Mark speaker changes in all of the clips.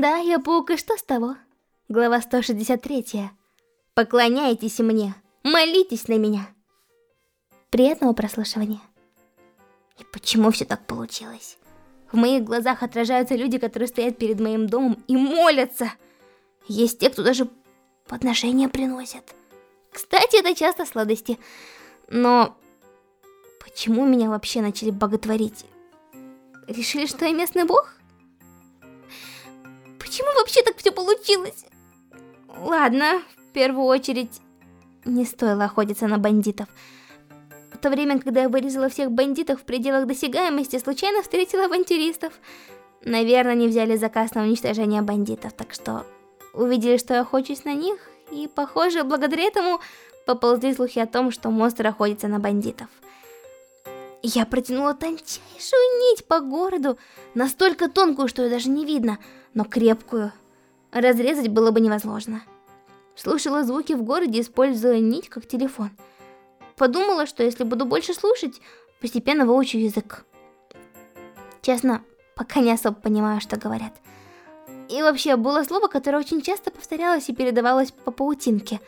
Speaker 1: Да, я паук, и что с того? Глава 163. Поклоняйтесь мне, молитесь на меня. Приятного прослушивания. И почему все так получилось? В моих глазах отражаются люди, которые стоят перед моим домом и молятся. Есть те, кто даже подношения приносят. Кстати, это часто сладости. Но почему меня вообще начали боготворить? Решили, что я местный бог? Почему вообще так все получилось? Ладно, в первую очередь, не стоило охотиться на бандитов. В то время, когда я вырезала всех бандитов в пределах досягаемости, случайно встретила авантюристов. Наверное, они взяли заказ на уничтожение бандитов, так что увидели, что я охочусь на них, и, похоже, благодаря этому поползли слухи о том, что монстр охотится на бандитов. Я протянула тончайшую нить по городу, настолько тонкую, что ее даже не видно, но крепкую. Разрезать было бы невозможно. Слушала звуки в городе, используя нить как телефон. Подумала, что если буду больше слушать, постепенно выучу язык. Честно, пока не особо понимаю, что говорят. И вообще, было слово, которое очень часто повторялось и передавалось по паутинке.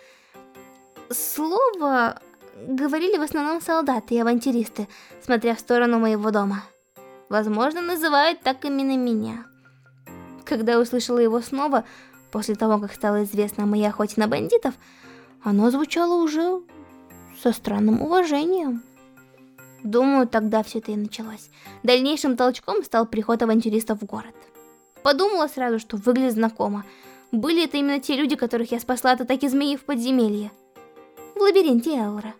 Speaker 1: Слово говорили в основном солдаты и авантюристы, смотря в сторону моего дома. Возможно, называют так именно меня. Когда услышала его снова, после того, как стало известно о моей охоте на бандитов, оно звучало уже со странным уважением. Думаю, тогда все это и началось. Дальнейшим толчком стал приход авантюристов в город. Подумала сразу, что выглядит знакомо. Были это именно те люди, которых я спасла от атаки змеи в подземелье. В лабиринте Элра.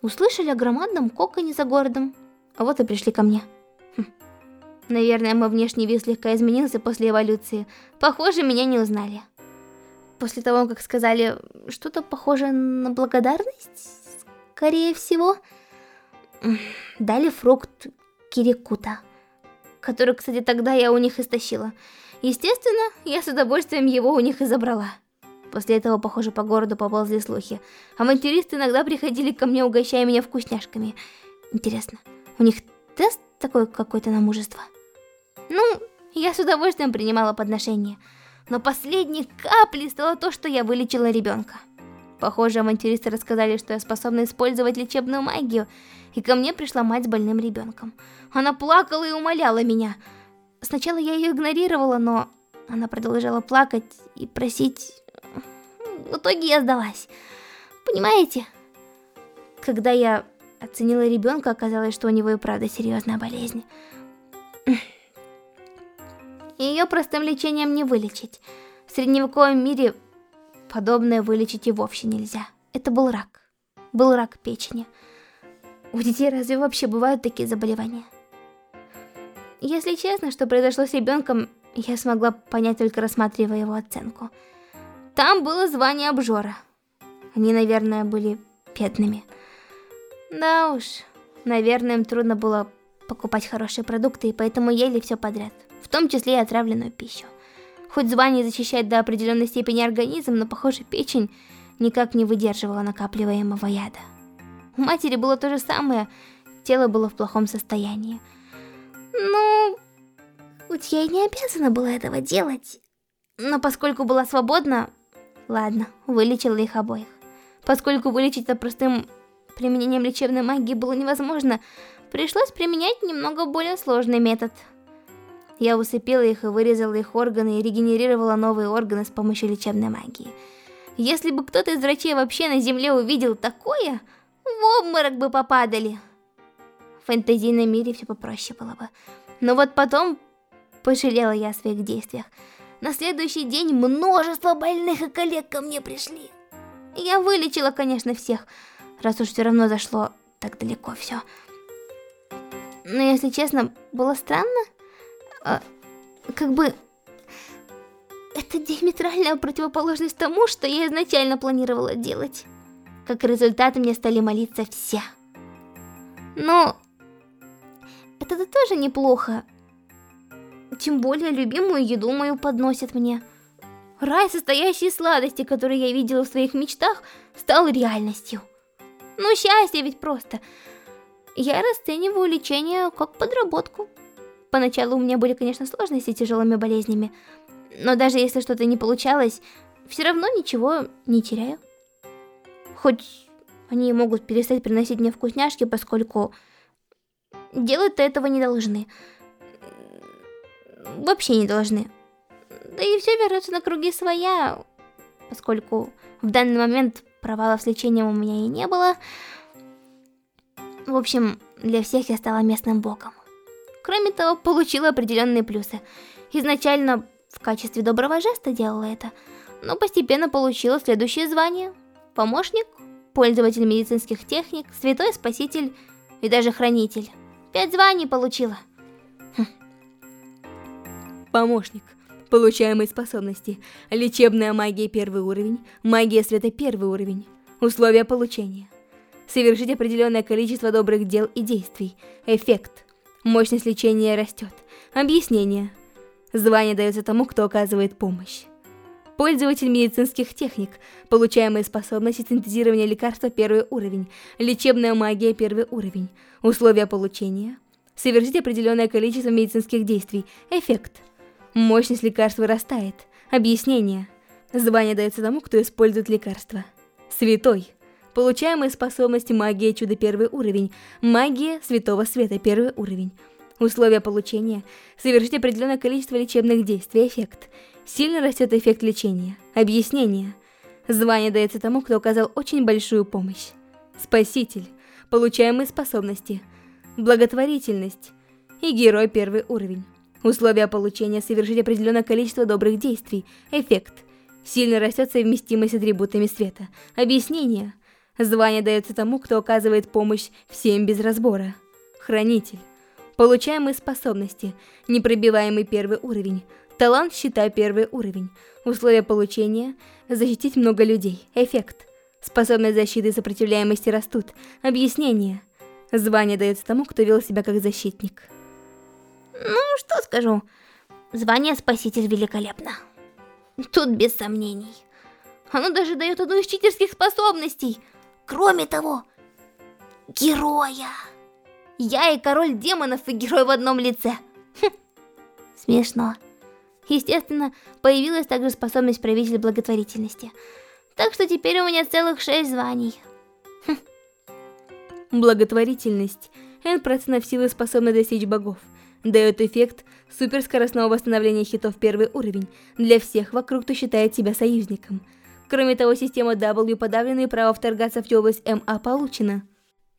Speaker 1: Услышали о громадном коконе за городом, а вот и пришли ко мне. Хм. Наверное, мой внешний вид слегка изменился после эволюции. Похоже, меня не узнали. После того, как сказали что-то похожее на благодарность, скорее всего, дали фрукт кирикута, который, кстати, тогда я у них истощила. Естественно, я с удовольствием его у них и забрала. После этого, похоже, по городу поползли слухи. Авантюристы иногда приходили ко мне, угощая меня вкусняшками. Интересно, у них тест такой какой-то на мужество? Ну, я с удовольствием принимала подношения. Но последней каплей стало то, что я вылечила ребенка. Похоже, авантюристы рассказали, что я способна использовать лечебную магию, и ко мне пришла мать с больным ребенком. Она плакала и умоляла меня. Сначала я ее игнорировала, но она продолжала плакать и просить в итоге я сдалась. Понимаете? Когда я оценила ребенка, оказалось, что у него и правда серьезная болезнь. Ее простым лечением не вылечить. В средневековом мире подобное вылечить и вовсе нельзя. Это был рак. Был рак печени. У детей разве вообще бывают такие заболевания? Если честно, что произошло с ребенком, я смогла понять только рассматривая его оценку. Там было звание обжора. Они, наверное, были бедными. Да уж, наверное, им трудно было покупать хорошие продукты, и поэтому ели все подряд, в том числе и отравленную пищу. Хоть звание защищает до определенной степени организм, но, похоже, печень никак не выдерживала накапливаемого яда. У матери было то же самое, тело было в плохом состоянии. Ну, хоть я и не обязана была этого делать, но поскольку была свободна, Ладно, вылечила их обоих. Поскольку вылечить это простым применением лечебной магии было невозможно, пришлось применять немного более сложный метод. Я усыпила их и вырезала их органы и регенерировала новые органы с помощью лечебной магии. Если бы кто-то из врачей вообще на земле увидел такое, в обморок бы попадали. В фэнтезийном мире все попроще было бы. Но вот потом пожалела я о своих действиях. На следующий день множество больных и коллег ко мне пришли. Я вылечила, конечно, всех, раз уж все равно зашло так далеко все. Но, если честно, было странно. А, как бы... Это диаметральная противоположность тому, что я изначально планировала делать. Как результат, мне стали молиться все. Но... Это-то тоже неплохо. Тем более любимую еду мою подносят мне. Рай, состоящий из сладостей, которые я видела в своих мечтах, стал реальностью. Ну, счастье ведь просто. Я расцениваю лечение как подработку. Поначалу у меня были, конечно, сложности с тяжелыми болезнями, Но даже если что-то не получалось, все равно ничего не теряю. Хоть они могут перестать приносить мне вкусняшки, поскольку делать-то этого не должны. Вообще не должны. Да и все вернется на круги своя, поскольку в данный момент провалов с лечением у меня и не было. В общем, для всех я стала местным богом. Кроме того, получила определенные плюсы. Изначально в качестве доброго жеста делала это, но постепенно получила следующее звание. Помощник, пользователь медицинских техник, святой спаситель и даже хранитель. Пять званий получила.
Speaker 2: Помощник. Получаемые способности. Лечебная магия первый уровень, магия света первый уровень. Условия получения. Совершить определенное количество добрых дел и действий. Эффект. Мощность лечения растет. Объяснение. Звание дается тому, кто оказывает помощь. Пользователь медицинских техник. Получаемые способности синтезирования лекарства первый уровень. Лечебная магия первый уровень. Условия получения. Совершить определенное количество медицинских действий. Эффект. Мощность лекарства растает. Объяснение. Звание дается тому, кто использует лекарство. Святой. Получаемые способности магия чудо первый уровень. Магия святого света первый уровень. Условия получения. Совершить определенное количество лечебных действий. Эффект. Сильно растет эффект лечения. Объяснение. Звание дается тому, кто оказал очень большую помощь. Спаситель. Получаемые способности. Благотворительность. И герой первый уровень. Условия получения – совершить определенное количество добрых действий. Эффект. Сильно растет совместимость с атрибутами света. Объяснение. Звание дается тому, кто оказывает помощь всем без разбора. Хранитель. Получаемые способности. Непробиваемый первый уровень. Талант щита первый уровень. Условия получения – защитить много людей. Эффект. Способность защиты и сопротивляемости растут. Объяснение. Звание дается тому, кто вел себя как защитник.
Speaker 1: Ну, что скажу. Звание Спаситель великолепно. Тут без сомнений. Оно даже дает одну из читерских способностей. Кроме того, героя. Я и король демонов, и герой в одном лице. Хм. Смешно. Естественно, появилась также способность правителя благотворительности. Так что теперь у меня целых шесть званий.
Speaker 2: Хм. Благотворительность. N% силы способна достичь богов дает эффект суперскоростного восстановления хитов первый уровень для всех вокруг, кто считает себя союзником. Кроме того, система W подавленное право вторгаться в область МА получена.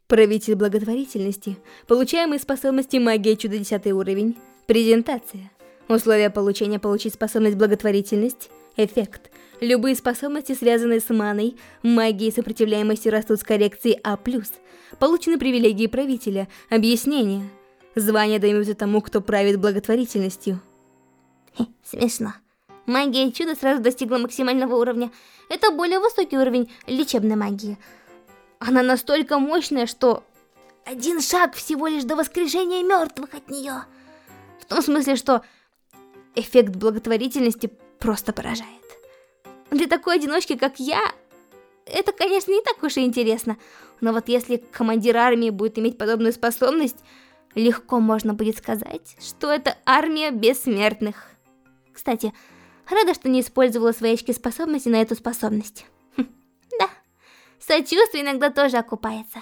Speaker 2: Правитель благотворительности. Получаемые способности магия чудо 10 уровень. Презентация. Условия получения получить способность благотворительность. Эффект. Любые способности, связанные с маной, магией и сопротивляемостью растут с коррекцией А+. Получены привилегии правителя. Объяснение. Звание дается тому, кто правит благотворительностью.
Speaker 1: Хе, смешно. Магия чуда сразу достигла максимального уровня. Это более высокий уровень лечебной магии. Она настолько мощная, что один шаг всего лишь до воскрешения мертвых от нее. В том смысле, что эффект благотворительности просто поражает. Для такой одиночки, как я, это, конечно, не так уж и интересно. Но вот если командир армии будет иметь подобную способность, легко можно будет сказать, что это армия бессмертных. Кстати, рада, что не использовала свои очки способности на эту способность. Хм, да, сочувствие иногда тоже окупается.